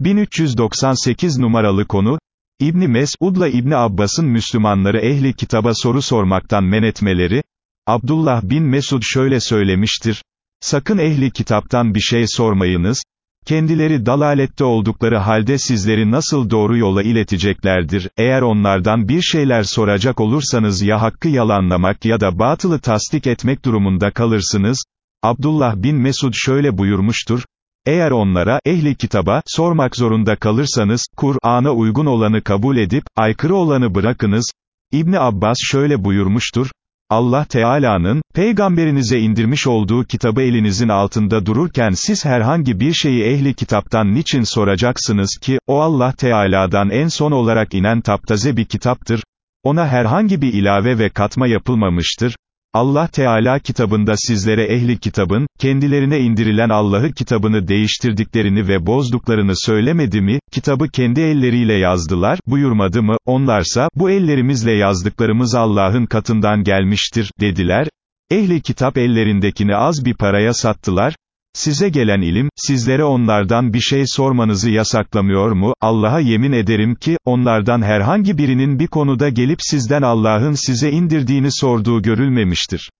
1398 numaralı konu, İbni Mesud'la İbni Abbas'ın Müslümanları ehli kitaba soru sormaktan men etmeleri, Abdullah bin Mesud şöyle söylemiştir, sakın ehli kitaptan bir şey sormayınız, kendileri dalalette oldukları halde sizleri nasıl doğru yola ileteceklerdir, eğer onlardan bir şeyler soracak olursanız ya hakkı yalanlamak ya da batılı tasdik etmek durumunda kalırsınız, Abdullah bin Mesud şöyle buyurmuştur, eğer onlara, ehli kitaba, sormak zorunda kalırsanız, Kur'an'a uygun olanı kabul edip, aykırı olanı bırakınız. İbni Abbas şöyle buyurmuştur, Allah Teala'nın, peygamberinize indirmiş olduğu kitabı elinizin altında dururken siz herhangi bir şeyi ehli kitaptan niçin soracaksınız ki, o Allah Teala'dan en son olarak inen taptaze bir kitaptır, ona herhangi bir ilave ve katma yapılmamıştır, Allah Teala kitabında sizlere ehli kitabın, kendilerine indirilen Allah'ı kitabını değiştirdiklerini ve bozduklarını söylemedi mi, kitabı kendi elleriyle yazdılar, buyurmadı mı, onlarsa, bu ellerimizle yazdıklarımız Allah'ın katından gelmiştir, dediler, ehli kitap ellerindekini az bir paraya sattılar, Size gelen ilim, sizlere onlardan bir şey sormanızı yasaklamıyor mu? Allah'a yemin ederim ki, onlardan herhangi birinin bir konuda gelip sizden Allah'ın size indirdiğini sorduğu görülmemiştir.